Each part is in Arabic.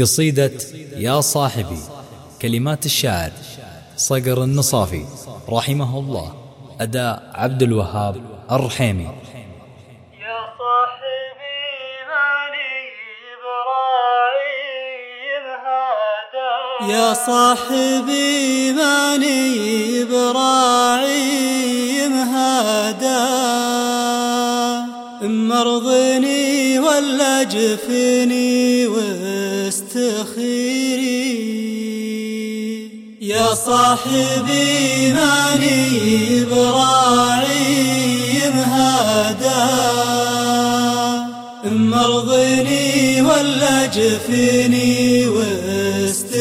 قصيدة يا صاحبي كلمات الشاعر صقر النصافي رحمه الله أداء عبد الوهاب الرحيمي. يا صاحبي ماني إبراهيم هذا يا صاحبي ماني براعيم هذا مرضني ولا جفني واستخيري. يا صاحبي ماني براعيم هذا مرضني ولا جفني واستخيري.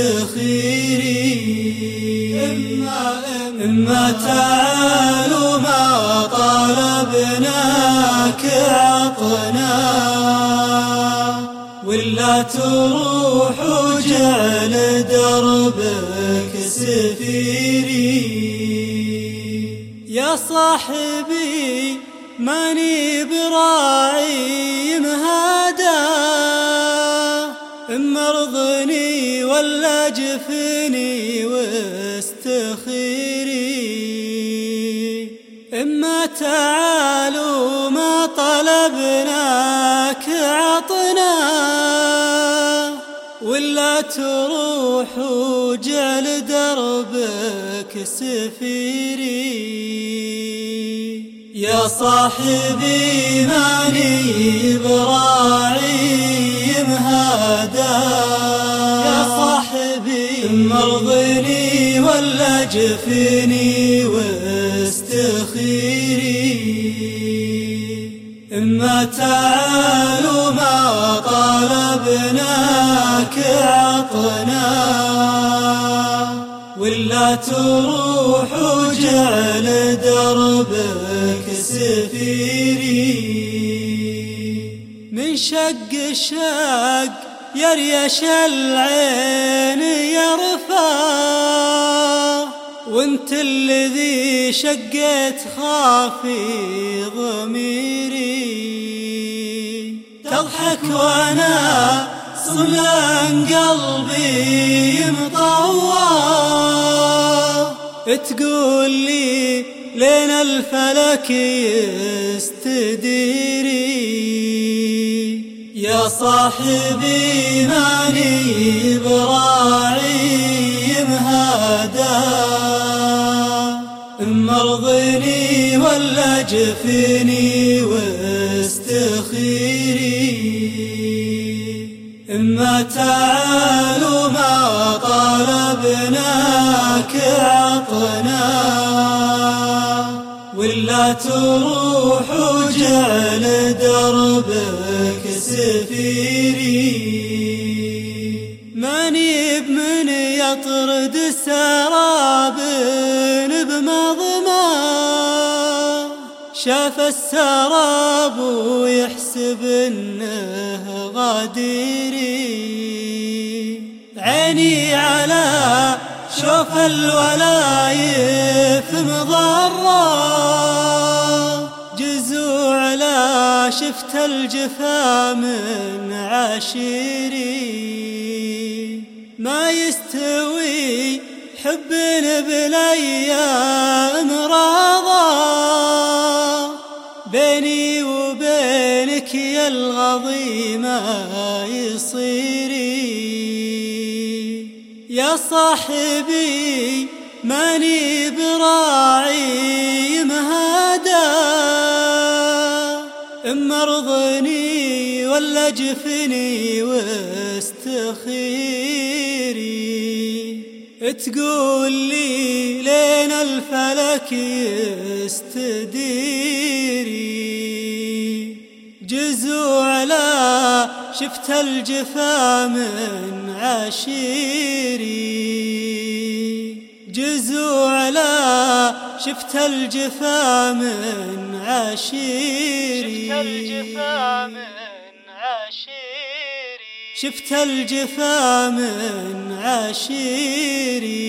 إما, إما تعالوا ما طلبناك عطنا. ولا تروح وجعل دربك سفيري. يا صاحبي ماني براعي مهادا مرضني ولا جفني واستخيري. إما تعالوا ما طلبناك عطنا ولا تروح وجعل دربك سفيري. يا صاحبي ماني براعي مهادا. يا صاحبي مرضني ولا جفني واستخيري. إما تعالوا ما طلبناك عطنا. ولا تروح وجعل دربك سفيري. من شق الشق يريش العين يرفع. وانت الذي شقت خافي ضميري. تضحك وأنا صلان قلبي مطوع تقول لي لين الفلك يستديري. يا صاحبي ماني براعي مهادا جفني واستخيري إما تعالوا ما طلبناك عطنا ولا تروح وجعل دربك سفيري. ماني بمن يطرد سراب بمضمى شاف السراب ويحسب إنه غادري عيني على شوف الولايف مضرة. جزوع لا شفت الجفا من عشيري ما يستوي حب بالايام الغضي ما يصيري. يا صاحبي ماني براعي مهادا مرضني ولا جفني واستخيري. تقول لي لين الفلك يستديري. جزوع لا شفت الجفا من عشيري. جزوع لا شفت الجفا من عشيري. شفت الجفا من عشيري. شفت الجفا من عشيري.